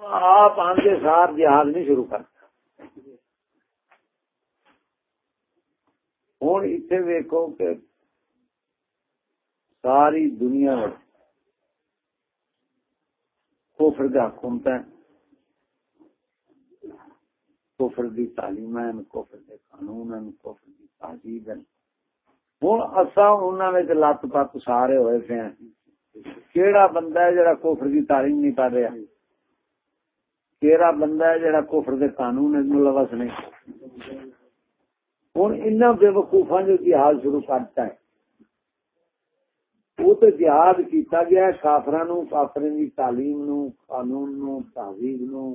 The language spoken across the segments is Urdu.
آپ آگے سار جہاد نہیں شروع کرتا ہوں اتنے ویکو کہ ساری دنیا کوفر کا حکومت کوفر دی تعلیم ہے کوفر دے قانون ہیں کوفر دی تہذیب ہے۔ ہوں اصا انہوں نے لت پت سارے ہوئے پے کیڑا بندہ ہے جڑا کوفر دی تعلیم نہیں پڑھ رہا؟ کیڑا بندہ ہے جڑا کوفر دے قانون ہے ملوث نہیں۔ ہوں ان بے وقوفا جو جہاد شروع کرتا ہے وہ تو جہاد کیتا گیا ہے کافر نو کافر کی تعلیم نو، قانون نو، تہذیب نو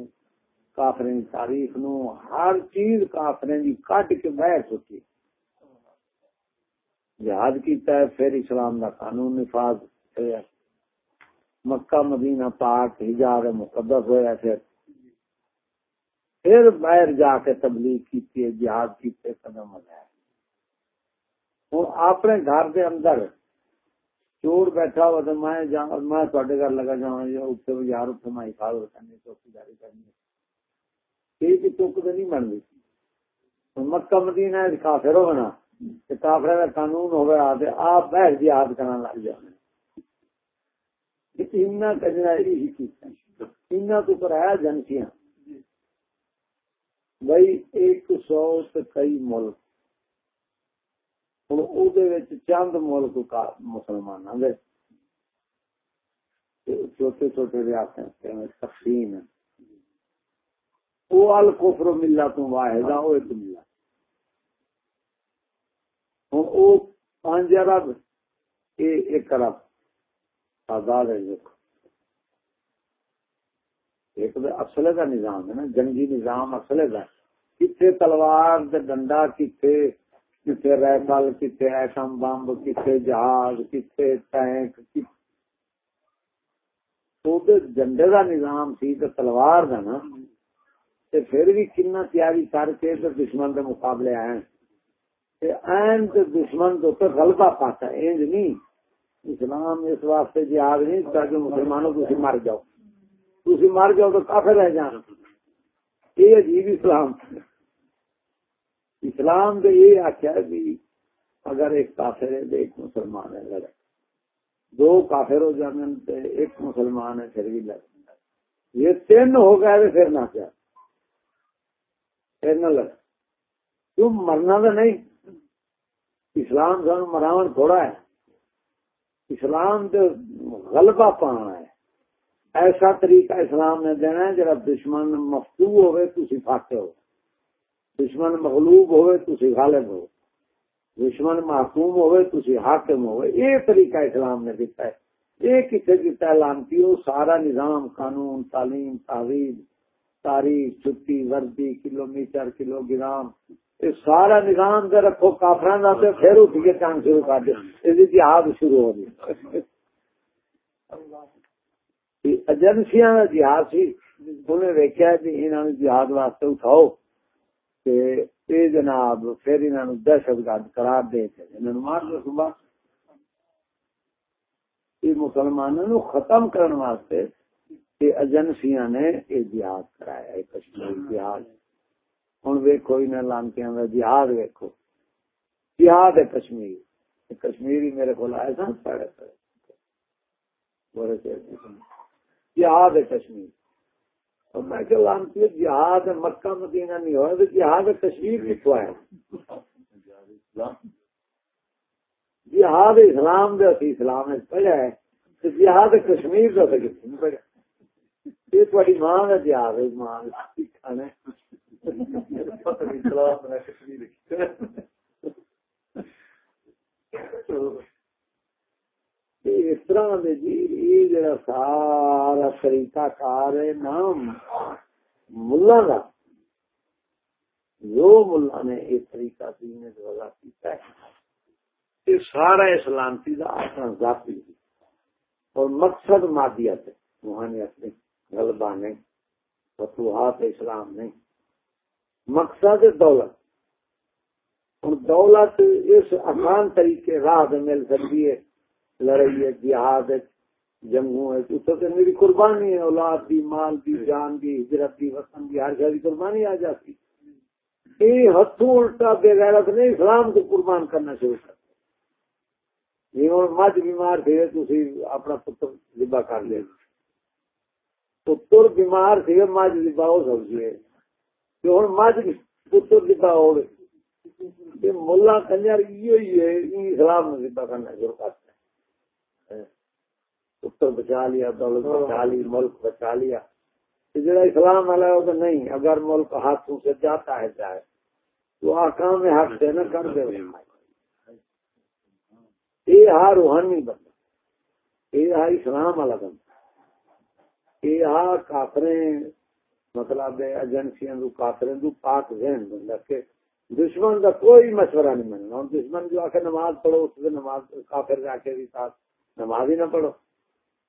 کافر تاریخ نو، ہر چیز کافر کی کٹ کے بہ چکی جہاد کیتا ہے، پھر اسلام دا قانون نفاذ مکہ، مدینہ پاک حجاب مقدس ہوا پھر پھر باہر جا کے تبلیغ کی جہاد کیتے قدم لگائے ہوں، اپنے گھر دے اندر چور بیٹھا ہوا تو میں میں تھوڑے گھر لگا جا اتنے یار اتنے میں حفاظت کرنی چوکی داری کرنی یہ چک تو نہیں بن گئی مکہ مدینہ کافر ہونا کافر کا قانون ہوگا آپ بہر جہاد کرنا لگ جانا اتنا کجنا تو کرایا جنسیاں بھائی، ایک سو کئی ملک۔ ہوں چند ملک کا مسلمان ہاں چھوٹے چھوٹے ریاست تقسیم ہے۔ وہ الکفر ملا تو واحد ہاں، وہ ایک ملا ہوں وہ پانچ ارب یہ ایک ارب آزاد ہے، دیکھو۔ ایک اصل کا نظام ہے نا، جنگی نظام اصل کا کتنے تلوار ڈنڈا کتنے کتنے ریفل کتنے ایٹم بمب کتنے جہاز کتنے ٹینک جنڈے کا نظام سی تو تلوار کا نا۔ پھر بھی کنا تیاری کر کے دشمن کے مقابلے آئے۔ این دشمن تو غلبہ پاتا ہے انج نہیں۔ اسلام اس واسطے جہاد نہیں، تاکہ مسلمانوں تھی مر جاؤ۔ تھی مر جاؤ تو کافی رہ جان یہ عجیب اسلام اسلام تو یہ آخیا کہ اگر ایک کافر ہے تو ایک مسلمان ہے۔ لڑے دو کافر ہو جانے ایک مسلمان ہے، پھر بھی لڑے یہ تین ہو گئے تو پھر نہ کیا پھر نہ لڑے کیوں مرنا تو نہیں؟ اسلام سن مراون تھوڑا ہے۔ اسلام تو غلبہ پانا ہے۔ ایسا طریقہ اسلام نے دینا ہے جب دشمن مفتو ہوئے تو فاقے ہو۔ دشمن مغلوب ہوئے تو غالب ہو۔ دشمن محکوم ہوئے تو حاکم ہوئے۔ یہ طریقہ اسلام نے دیتا ہے۔ یہ کتنے دیتا ہے لانتی ہو؟ سارا نظام، قانون، تعلیم تعویذ تاریخ، چھٹی، وردی کلو میٹر کلو گرام یہ سارا نظام دے رکھو کافران پھر اٹھ کے کام شروع کر دیا یہ جہاد شروع ہو گئی۔ ایجنسیاں کا جہاد سی انہیں ویکیا کہ انہوں نے جہاد واسطے اٹھاؤ۔ کہ جناب، پھر انہوں نے دہشت گرد قرار دے کے انہوں مار دو صبح۔ مسلمانوں ختم کرنے واسطے ایجنسیاں نے یہ جہاد کرایا کشمیر جہاد۔ ہوں ویکو ان لانتیاں کا جہاد ویکو جہاد ہے کشمیر۔ کشمیری میرے کو آئے سن پڑے پڑے جہاد ہے کشمیر اور میں کہ لانتی جہاد ہے، مکہ، مدینہ نہیں ہوا تو جہاد ہے کشمیر کتوں ہے۔ جہاد اسلام دے، اسی اسلام نے پڑھا ہے۔ تو جہاد کشمیر کا تو کتنے نہیں پڑھا یہ تھوڑی ماں کا جہاد ہے، ماں کھانا کشمیر اس طرح دے جی یہ جڑا سارا طریقہ کار ہے، نام ملا کا جو ملا نے یہ طریقہ دین وضع کیتا ہے۔ یہ سارا اسلامتی کا اپنا ذاتی اور مقصد مادیت ہے۔ روحانیت نہیں غلبہ نہیں فتوحات اسلام نہیں مقصد دولت۔ اور دولت اس آسان طریقے راہ مل سکتی ہے۔ لڑائی ہے، جہاد ہے، جنگوں ہے۔ تو میری قربانی ہے، اولاد دی مال دی جان دی ہجرت دی وطن دی ہر شہری قربانی آ جاتی۔ یہ ہاتھوں الٹا بے غیرت نہیں، اسلام کو قربان کرنا شروع کر جی ہوں، مجھ بیمار تھے تھی اپنا پتر ذبا کر لے۔ پتر بیمار تھے، مجھ ذبا ہو سکتی ہے۔ ہوں، مجھ پتر ذبا ہو ملا کنجر یہ اسلام نے ذبا کرنا شروع کرتا پتر بچا لیا دولت بچا لی ملک بچا لیا جڑا اسلام والا ہے تو نہیں۔ اگر ملک ہاتھوں سے جاتا ہے چاہے تو آکام حق سے نہ کر دے۔ یہ ہا روحانی بندہ یہ ہا اسلام والا بندہ یہ ہا کافرے مطلب ایجنسیاں دو کافرے دو پاک ذہن بندہ کہ دشمن کا کوئی مشورہ نہیں ہوں دشمن جو آخر نماز پڑھو اس سے نماز کافر کے آخر بھی ساتھ نماز ہی نہ پڑھو۔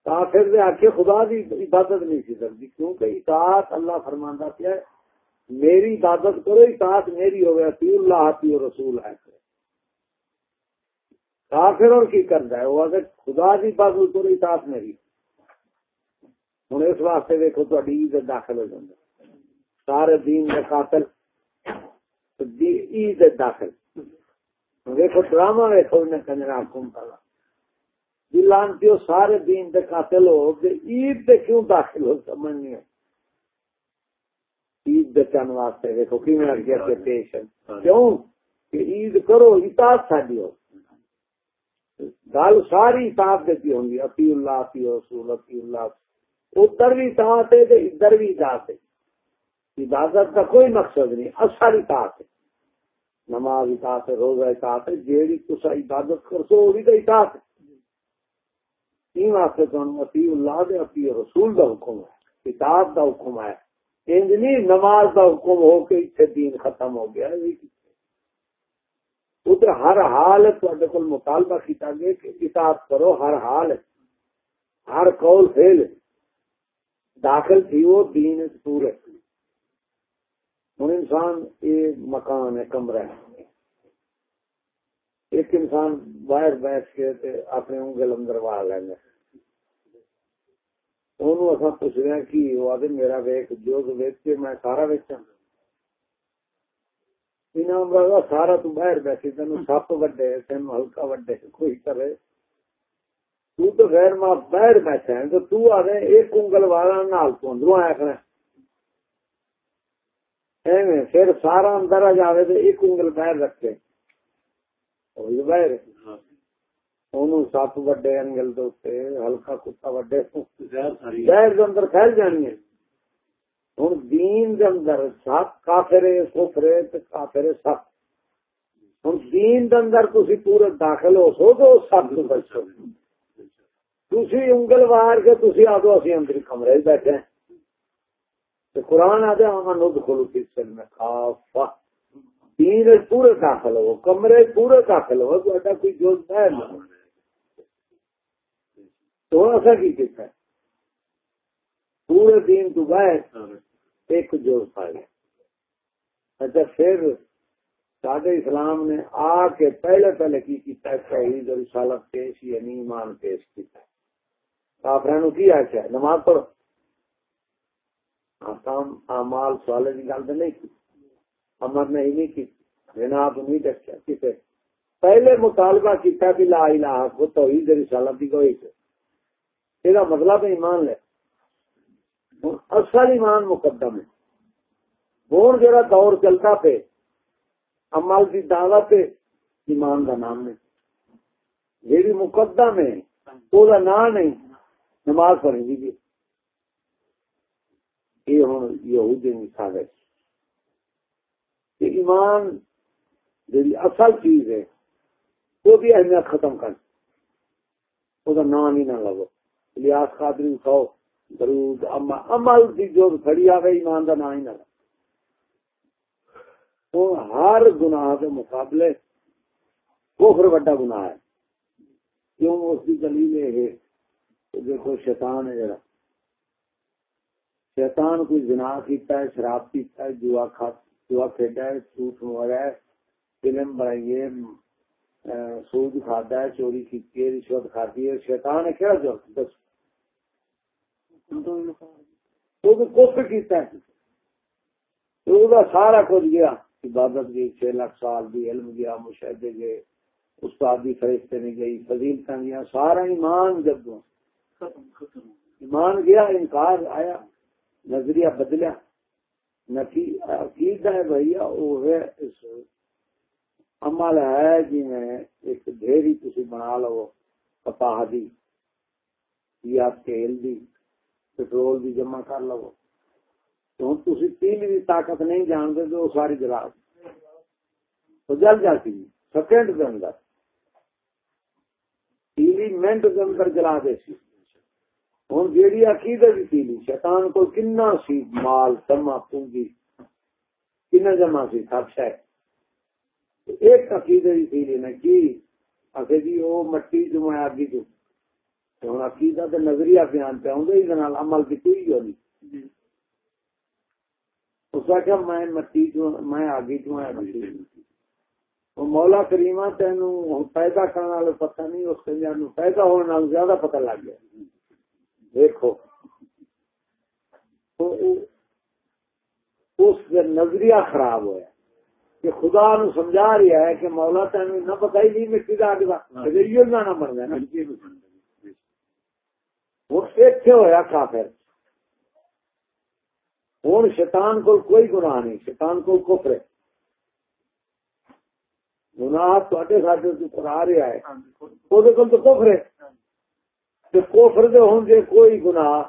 کافر دے آخر خدا دی عبادت نہیں سی سکتی کیونکہ اطاعت اللہ فرماندہ کیا ہے۔ میری عبادت کرو، اطاعت میری ہو گیا تی اللہ تی رسول ہے۔ کافر اور کی کرتا ہے؟ وہ اگر خدا کی بات تو اطاعت میری۔ ہوں اس واسطے دیکھو تو عید داخل ہو جائے سارے دین کا قاتل دی عید داخل۔ دیکھو ڈرامہ دیکھو انہیں کنجرا حکم پالا لانتی سارے دین دے قاتل ہو عید دے کیوں داخل ہو؟ سمجھ نہیں عید دے چن واسطے دیکھو کی میں گیا پیش کیوں؟ کہ عید کرو اطاعت ساری ہو۔ گل ساری اطاعت دیتی ہوں گی۔ اللہ اتی رسول اللہ۔ ادھر بھی اطاعت ہے ادھر بھی اطاعت ہے۔ عبادت کا کوئی مقصد نہیں اصل اطاعت ہے۔ نماز اطاعت ہے روزہ اطاعت ہے جیڑی تسا عبادت کر سو وہی تو اطاعت ہے۔ تین واسطے تو اتی اللہ دے اتی رسول دا حکم ہے اطاعت دا حکم ہے۔ انج نہیں نماز دا حکم ہو کے اتنے دین ختم ہو گیا ادھر ہر حال تے کو مطالبہ کیا گیا کہ اطاعت کرو، ہر حال ہر قول فیل داخل تھی وہ دین پورے۔ ہوں انسان یہ مکان ہے، کمرہ ہے۔ ایک انسان باہر بیٹھ کے اپنے انگل اندر واہ لیں گے اصا پوچھ رہے کہ وہ آدھے میرا ویک، جو ویچ کے میں سارا ویچا سارا تو باہر بیٹھی تین سپ وڈے تین ہلکا وڈے، کوئی کرے۔ تو تو غیر ماں باہر بیٹھا ہے، تو تو آدھے ایک انگل والا نال تو اندروں آیا کرنا ایویں پھر سارا اندر آ جائے تو ایک انگل باہر رکھے۔ سپ وڈے انگل ہلکا کتا وڈے زہر اندر پھیل جانی ہے دین دے اندر ہوں دین دے اندر پورے داخل ہو سو تو سب تو بچو انگل وار کے اسی اندر کمرے بیٹھے ہیں قرآن آدھے ہم ندخلو فی السلم خافا دین پورے داخل ہو، کمرے پورے داخل ہو، تو ایسا کوئی جوز ہے نہ؟ تو ایسا کی کہتا ہے؟ پورے دین تو باہر ایک جوز پائے اچھا پھر سادے اسلام نے آ کے پہلے پہلے کی کیتا ہے شہید اور رسالت پیش یعنی ایمان پیش کیتا ہے۔ کافرانو کی آچا نماز پڑھو۔ کام امال سوالے کی گل تو نہیں کی۔ امر نے نہیں کی۔ جناب نہیں دسیا کسی پہلے مطالبہ کیا کہ لا الہ کو توحید رسالت کی کوئی سے۔ یہ مطلب ایمان لے۔ اصل ایمان مقدم ہے۔ ہوں جا دور چلتا پہ عمل کی دعوت ایمان کا نام نہیں جی مقدم ہے وہ نام نہیں، نماز پڑھیں گی یہ ہوں یہودی مثال ہے کہ ایمان جی اصل چیز ہے، وہ بھی اہمیت ختم کر۔ وہ نام ہی نہ لگو۔ لیاس قادری اٹھاؤ، درود اما عمل کی جو کھڑی آئے ایمان کا نام ہی نہ لگو۔ ہر گناہ کے مقابلے کوفر وڈا گناہ ہے۔ کیوں؟ اس کی دلیل یہ ہے دیکھو، شیطان ہے جڑا۔ شیطان کوئی جنا کیتا ہے، شراب پیتا ہے، جوا کھا جوا کھیڈا ہے جھوٹ مارا ہے فلم سود ہے چوری کی رشوت کھاتی ہے شیطان ہے کیا جو؟ دس کیتا ہے۔ سارا کچھ گیا۔ عبادت گئی چھ لاکھ سال بھی علم گیا مشاہدے گئے استاد بھی فرشتے نہیں گئی فضیلت گیا سارا ایمان جب ایمان گیا انکار آیا نظریہ بدلیا عقیدہ ہے بھیا، وہ ہے اس عمل ہے جی میں ایک ڈھیری تھی بنا لو کپاہ دی، یا تیل دی، پٹرول بھی جمع کر لو۔ تو ہوں تھی تین بھی طاقت نہیں جانتے تو ساری جلا تو جل جاتی، سیکنڈ کے اندر تیلی منٹ کے اندر جلا دے سی ہوں جیڑی عقیدت کی تیلی شیطان کو کنا سی مال جمع پونگی کنا جمع سی سب شاید ایک عقیدت کی تیلی نے کی؟ اصل جی وہ مٹی جو میں آگی جو۔ ہوں عقیدہ تو نظریہ بیان پہ آؤں گا عمل کی کوئی ہو نہیں اس کا میں مٹی چ میں آگی چ مٹی مولا کریما تین پیدا کرنے والے پتہ نہیں اس کے پیدا ہونے زیادہ پتہ لگ گیا۔ دیکھو۔ اس نظریہ خراب ہوا کہ خدا نو سمجھا رہا ہے کہ مولا تین نہ پتا ہی نہیں مٹی کا اگلا۔ گانا بن گیا اتنے ہوا کافر۔ ہوں شیطان کو کوئی گناہ نہیں شیطان کو کفر ہے۔ گناہ تے ساڈے کرا رہا ہے۔ وہ تو کوفر ہے۔ کوفر دے ہوں گے کوئی گناہ؟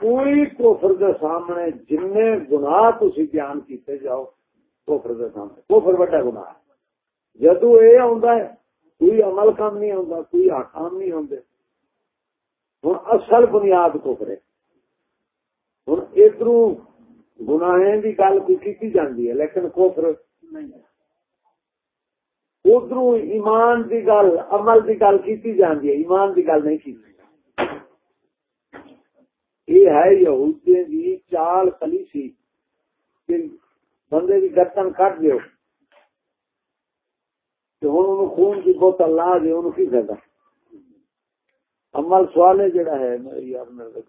کوئی کوفر دے سامنے جن گناہ تھی بیان کیتے جاؤ کوفر دے سامنے۔ کوفر بڑا گناہ جدو یہ آ کوئی عمل کام نہیں آتا کوئی آکام نہیں آتے ہوں اصل بنیاد کوفر ہے۔ ہوں ادھر گناہ کی گل کوئی کی جاتی ہے، لیکن کوفر نہیں ہے۔ ادھر ایمان کی گل، عمل کی گل کی جاتی ہے، ایمان کی گل نہیں کی یہ ہے یہودیاں کی چال کلی سی بندے کی گردن کٹ دیو۔ ہوں خون کی بوتل لا دے ان کی فائدہ؟ عمل سوالے جڑا ہے میری یار میرے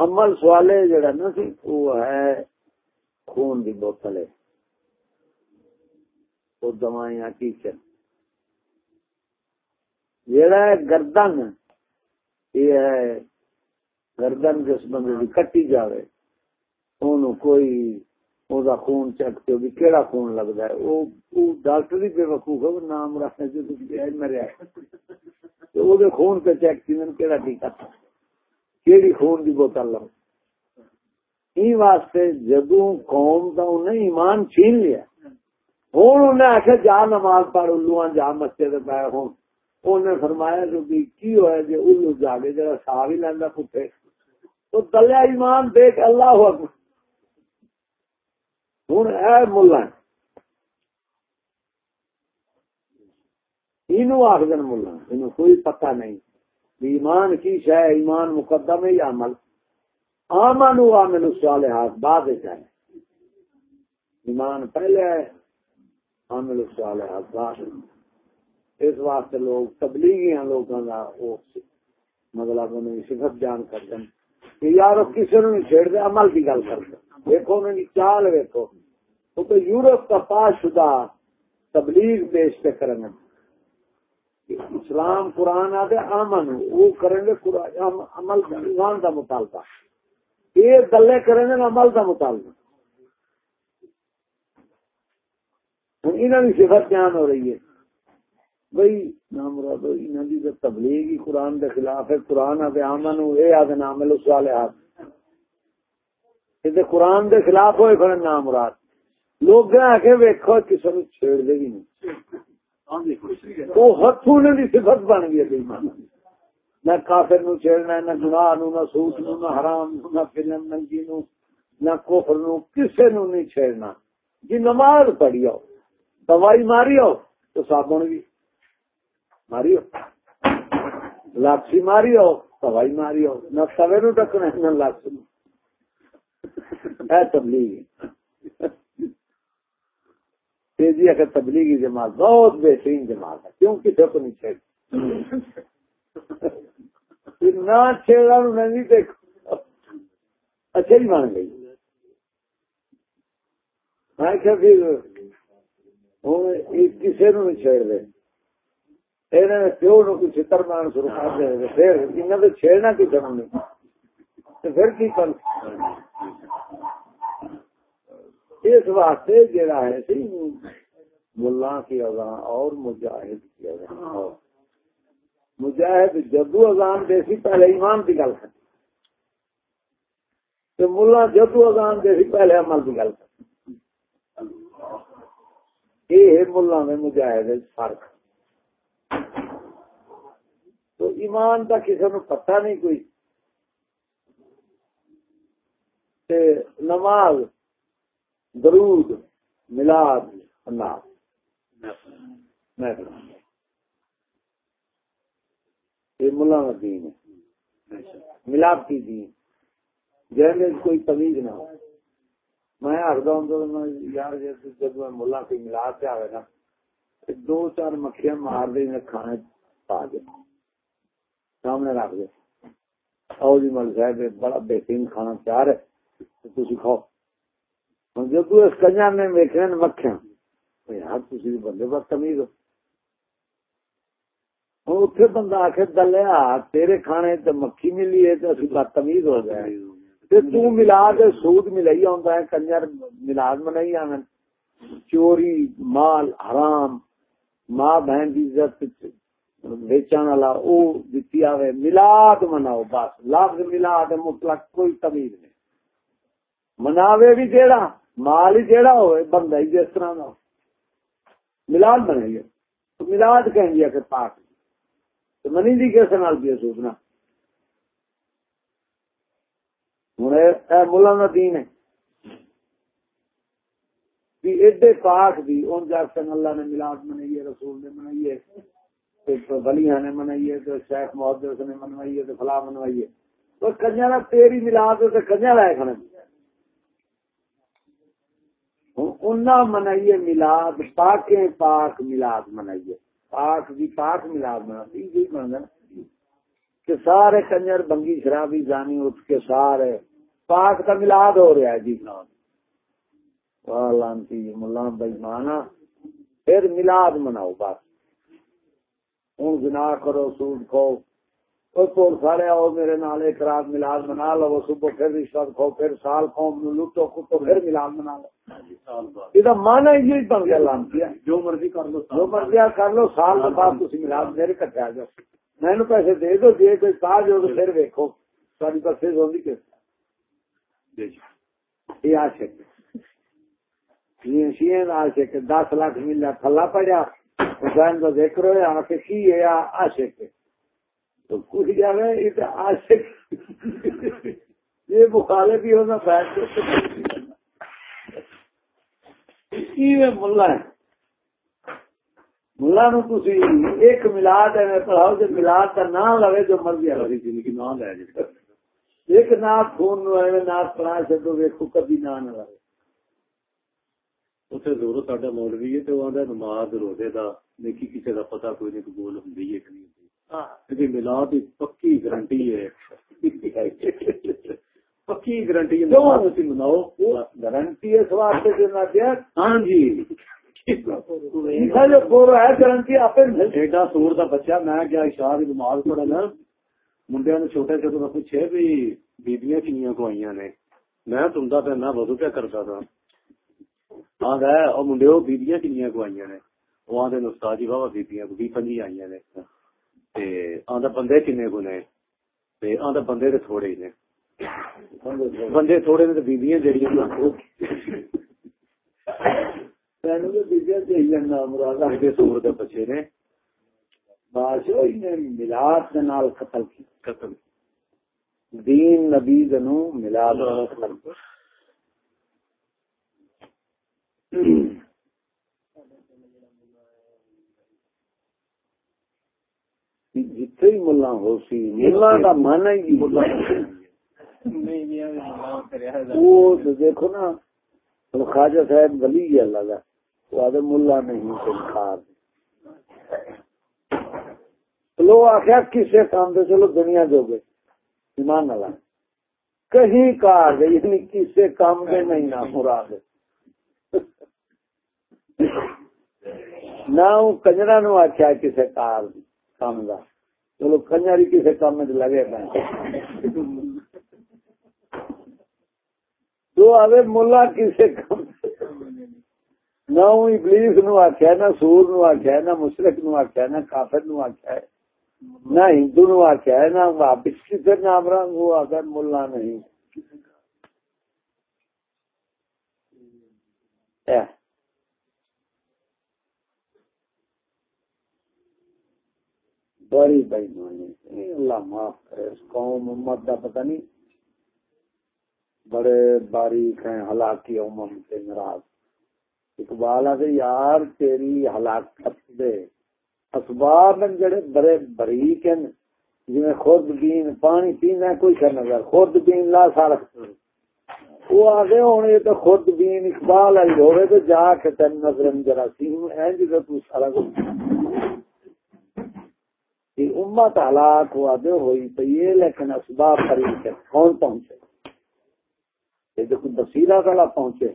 عمل سوالے جڑا نا سی، وہ ہے خون کی بوتل۔ ہے وہ دوائیاں ٹیچر جڑا ہے۔ گردن، یہ ہے گردن جس بندے کی کٹی جائے اونوں کوئی او خون چیک کے بھی کیڑا خون لگتا ہے وہ ڈاکٹر ہی بے وقوف ہے نام رکھنے جو مریا وہ خون پہ چیک کی کیڑا ٹیکا کیڑی خون کی بوتل لو ای واسطے جدوں قوم کا انہیں ایمان چھین لیا ہوں انہیں آخیا، جا نماز پڑھ، الو جا مسجد پہ ہوں۔ انہیں فرمایا، جو بھی کی ہوا جی الو جاگے جا سا بھی لینا پٹھے۔ تو دلیا ایمان دیکھ، اللہ ہو ہوں اے ملا آخ آخر ملا یہ کوئی پتہ نہیں۔ ایمان کی شہ ایمان مقدم ہے یا عمل؟ آمن ہوا میرے سوال ہاتھ بعد ہے۔ ایمان پہلے ہے۔ عامل الصالحات اس واسطے لوگ تبلیغی ہیں لوگوں کا وہ مطلب انہیں صفت جان کر دیں کہ یار کسی نے چھیڑ دے عمل کی گل کر دیں دیکھو انہوں نے چال ویکو وہ تو یورپ کا پاس شدہ تبلیغ پیش پہ کریں گے اسلام قرآن آتے امن وہ کریں گے عمل ایمان کا مطالبہ۔ یہ گلے کریں گے، عمل کا مطالبہ۔ ہوں انہوں کی صفت بیان ہو رہی ہے۔ بھائی نام مراد انہوں کی تبلیغ ہی قرآن کے خلاف ہے۔ قرآن آتے آمن یہ آدھے نام ہے اس قرآن کے خلاف ہوئے، پھر نام مراد۔ لوگ آ کے ویکو کسی نے چھیڑ دے گی نہیں۔ وہ ہاتھوں نے صفت بن گئی نہ کافر نو چھیڑنا نہ گناہ نو نہ سوچ نو نہ حرام نو نہ فلم ننگی نو نہ کفر نو کسے نو نہیں چھیڑنا۔ جی نماز پڑھی آؤ۔ دوائی ماری ہو تو صابن بھی ماری ہو لاپسی ماری ہو دوائی ماری ہو نہ سوے نو ٹکنا نہ لاپسی۔ تبلیغ تیزی جی اگر تبلیغی جماعت بہت بہترین جماعت ہے، کیوں کسی کو نہیں چاہیے نہ چھیڑا نہیں دیکھو اچھا ہی مان گئی میں کیا پھر ہوں کسی نو نہیں چھیڑ دے کر اس واسطے جڑا ہے سی ملا کی اذان اور مجاہد کی اذان مجاہد جدو اذان دے سی پہلے ایمان کی گل کر تو ملا جدو اذان دے سی پہلے عمل کی گل کر یہ ملا میں مجاہد فرق۔ تو ایمان کا کسی نے پتہ نہیں کوئی۔ نماز، درود، ملاد میں یہ ملا دین ہے۔ ملاوٹی دین۔ جیسے کوئی تمیز نہ ہو۔ میں ہردا ہوں یار جی، جب میں ملا کی ملاد سے آئے نا دو چار مکھیاں مار دے کھانے پا دے سامنے رکھ دے آؤ جی مل صاحب بڑا بہترین کھانا تیار ہے تھی کھاؤ۔ ہوں جب اس کنیا نے ویکنے مکھیاں یار تھی بندے بس تمیز ہو اتنے بندہ آخ دلیا، تیرے کھانے تے مکھی ملی ہے تو اسی بدتمیز ہو گئے۔ تو ملاد سود ملائی آتا ہے، کنجر ملاد منائی آن چوری، مال حرام، ماں بہن کی عزت ویچن والا او دتی آوے، ملاد مناؤ بس۔ لفظ ملاد مطلق کوئی تمیز نہیں۔ مناوے بھی جیڑا، مال ہی جیڑا ہوئے، بندہ ہی جس طرح کا ملاد منائیے تو ملاد کہیں گے کہ پاک۔ تو منی دی کیسے نال بھی سوچنا ہوں ملا دین ہے۔ ایڈے پاک بھی ان جاکن اللہ نے ملاد منائی رسول نے منائی بلیاں نے منائی ہے تو شیخ محدث نے منوائی ہے تو فلاح منوائی ہے۔ تو کنیا تیری ملاد تو کنیا لائے کھانے منائیے ملاد پاک پاک ملاد منائیے پاک بھی پاک ملاد منا کہ سارے کنجر بنگی شرابی جانی اٹھ کے سارے پاک کا ملاد ہو رہا ہے جی لانتی ملا بھائی مانا۔ پھر ملاد مناؤ بس۔ ہوں گنا کرو سوٹ کھو سارے آؤ میرے نال ایک رات ملاد منا لو۔ صبح پھر رشوت کھو پھر سال کھو لٹو کتو پھر ملاد منا لو۔ یہ مانا یہ بن گیا لانتی جو مرضی کر لو جو مرضی کر لو سال کے بعد تھی ملاد میرے کٹے آ جاؤ۔ میں پیسے دے دو جی کوئی کاج ہو تو پھر ویکو ساری بسے ہوگی کس یہ شیئن دس لاکھ ملیا تھلا پڑیا۔ حسین کا ذکر ہوا کہ کی ہے آشک تو کچھ جانا یہ عاشق یہ مخالف بھی ہونا بیٹھ ملا ہے۔ ملا نو تھی ایک ملاد ہے پڑھاؤ جو ملاد کا نام لگے جو مرضی ہے زندگی نام لے ایک نات خون نو ہے نات پڑھا چڈو ویکو کبھی نہ نہ لگے ساڈا مولوی ہے نماز روزے نیکی پتا کوئی نہیں قبول ہوں ہے کہ نہیں ملاد پکی گارنٹی ہے۔ پکی گارنٹی مناؤ۔ گارنٹی اس واسطے دیا۔ ہاں جی۔ سور کا بچہ، میں کیا شاہ نماز پڑھا نا؟ منڈیا نے چھوٹے چھوٹے میں پوچھے بھی بیبیاں کنیاں کو آئی نے۔ میں تمدا پہنا وضو کیا کرتا تھا۔ ہاں گئے منڈے وہ بیبیاں کنیاں کو آئی نے۔ وہ آدھے استاد جی بابا بیبیاں کو بھی پنجی آئی نے۔ بندے کنے کو نے۔ بندے تو تھوڑے ہی نے۔ بندے تھوڑے نے بیبیاں سور کے بچے نے ملاد قتل قتل دین نبی نو ملاد جتھے ہی ملا ہو سی ملا کا من ہی وہ دیکھو نا خواجہ صاحب ولی ہے اللہ کا وہ آدھے ملا نہیں انکار لو آخیا کسے کام دے چلو دنیا دو گے ایمان نہ کہیں کار دے یعنی کسے کام دے نہیں، نہ مراد۔ نہ کنجرا نو آخیا کسے کار کام دا۔ چلو کنجر ہی کسے کام میں لگے پہ تو آوے ملا کسے کام نہ ابلیس نو آخیا نہ سور نو آخیا نہ مشرق نو آخیا نہ کافر نو آخیا نہ ہندو نو آخیا نہ واپس کسی نام رنگ وہ آخر ملا نہیں۔ بڑی بھائی مانی اللہ معاف کرے، اس قوم امت کا پتہ نہیں۔ بڑے باریک ہیں، ہلاکی امم سے ناراض۔ اقبال آدھے یار، تیری ہلاکت دے۔ اسباب ہیں جڑے بڑے بریک ہیں جی خود بین پانی پینا کوئی کر۔ نظر خود بین لا سارا وہ آگے ہوں یہ تو خود بین اقبال آئی ہوئے، تو جا کے تین نظر جراثیم اینج جی تو تو سارا کچھ۔ امت ہلاک ہوا دے، ہوئی تو یہ لیکن اسباب قریب ہے کون پہنچے؟ یہ دیکھو بصیرہ والا پہنچے۔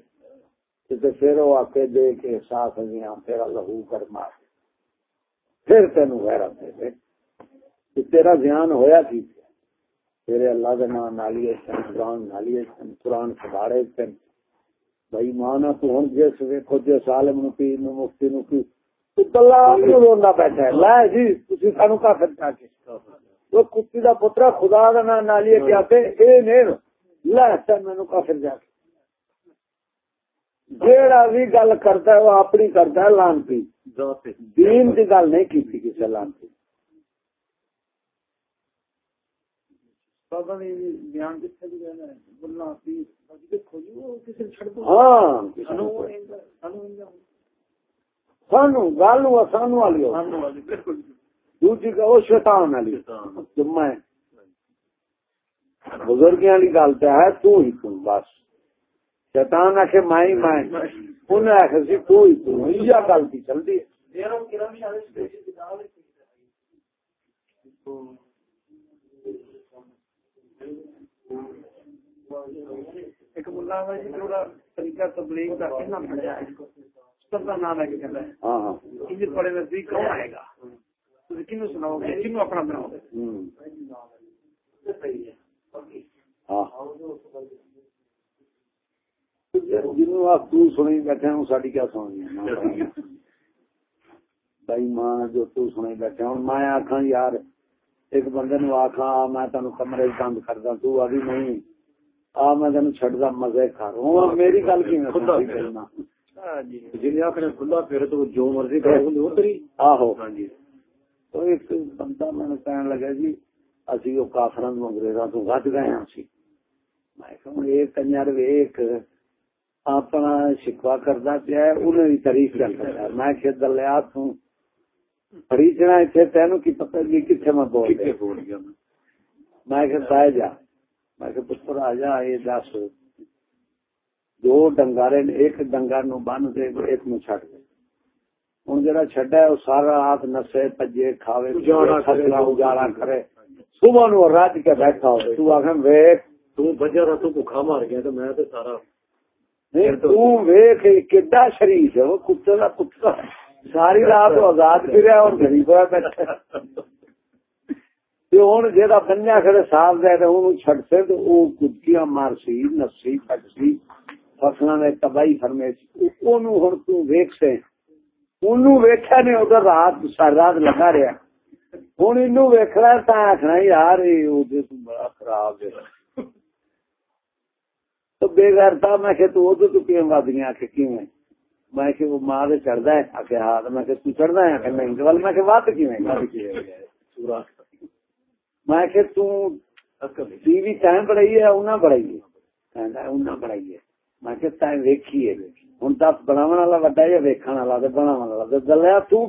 تو پھر وہ آ کے دے کے ساتھ دیا تیرا لہو کر مار پھر تین غیرت دے دے۔ کہ تیرا دھیان ہویا کی تیرے اللہ کے نام نالی سن قرآن نالی سن قرآن سداڑے سن بھائی مانا تو ہوں جس ویکو جس عالم نو پی نو، مفتی نو کی تو کلا رونا بیٹھا ہے۔ لا جی تھی سانو کا خرچہ کے؟ وہ کتی کا پترا خدا کا نام نالی کیا تے اے نہیں لا مینو کافر جا کے؟ جیڑا بھی گل کرتا ہے وہ اپنی کرتا ہے لانتی۔ دین کی گل نہیں کی کسی لانتی۔ ہاں سانو گل سانو والی دوسری وہ شیطان والی۔ میں بزرگ والی گل تو ہے تو ہی تم بس۔ شیطان آخ مائی مائیں انہیں آخ سی تو ہی تو یہ گل کی چلتی ایک ملا جی تھوڑا طریقہ تبلیغ کا کتنا پڑھا ہے۔ سب کا نام ہے کہ کہتا ہے۔ ہاں ہاں۔ انجن پڑے نزدیک کون آئے گا؟ کنو سناؤ گے؟ کنو اپنا بناؤ گے ہاں جنو آپ تو سنی بیٹھے ہوں ساری کیا سننی بھائی ماں جو تو سنی بیٹھے ہوں میں آخا یار ایک بندے نو آخا میں تین کمرے بند کردا تو ابھی نہیں آ میں مزے کر ہوں میری گل کرنا جی آخر کھلا پھر تو جو مرضی آہو تو ایک بندہ میں کہنے لگا جی اسی وہ کافران انگریزاں تو گئے میں کہوں ایک اپنا شکوا کرتا پیا انہیں بھی تعریف کر سکتا میں کہ دلیا تو پڑی چنا اتنے تینو کی پتہ جی کتنے میں بول گیا میں؟ کہ بہ جا۔ میں کہ پتر آ جا یہ دس۔ دو ڈنگارے ایک ڈنگر نو بن دے ایک نو چھٹ دے۔ ہوں جا چڈا ہے وہ سارا رات نسے پجے کھاوے فصلہ اجاڑا کرے۔ صبح نو رج کے بیٹھا ہو تو آخ ویک تو بجا رہا تو بھوکا مار گیا تو میں تو سارا شریف ہے وہ کتے کا کتا ساری رات آزاد پھر اور غریب ہوا بیٹھا۔ ہوں جا بنیا کھڑے سال دے کدکیاں مارسی پٹسی فصلوں نے تباہی ہوں تیک سے۔ نے ادھر رات ساری رات لگا رہا ویکنا آخنا یار بڑا خراب ہے۔ تو بے گھرتا میں کہ تو ادھر تو کیوں گیا کہ کیوں میں کہ وہ ماں سے چڑھتا ہے آ کے ہاتھ میں کہ تو چڑھتا ہے کہ نہیں بل میں کہ ود کیوں میں کہ ٹی وی ٹائم بڑھائی ہے انہیں بڑھائی ہے؟ انہیں بڑھائی ہے۔ میں کہ ٹائم ویکھی ہے۔ ہوں دس بناو والا وڈا یا ویکن والا بناو والا؟ گلیا تو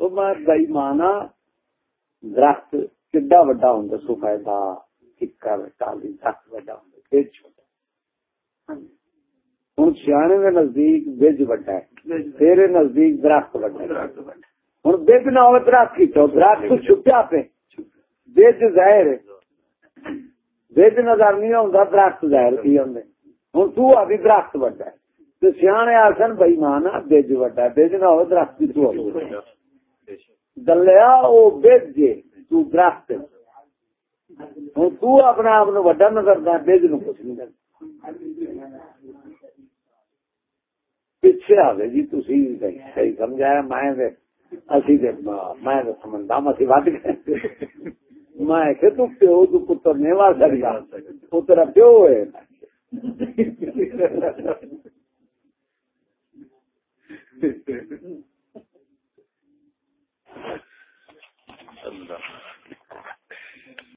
تو میں گئی مانا درخت کڈا وڈا ہوں سفیدا وڈا چھوٹا۔ ہوں سیانے کے نزدیک بج وڈا ہے، تیرے نزدیک درخت وڈا ہوں بج نہ ہو درخت کی تو درخت چھپیا پہ۔ بج ظاہر بج نظر نہیں آتا درخت ظاہر کی آدھے ہوں تو ابھی درخت بڑا ہے۔ تو سیانے آسن بئی مان بج بڑا ہے۔ بج نہ ہو درخت کی تو دلیا وہ بج تو درخت ہوں، تو اپنے آپ وڈا نظر دیں بج نو کچھ نہیں پیچھے آ گئے جی تھی صحیح سمجھایا، میں اسی میں سمجھتا اسی ود گئے۔ میں کہ تو پیو، تو پتر نہیں سکتا پیو ہے۔ اللہ۔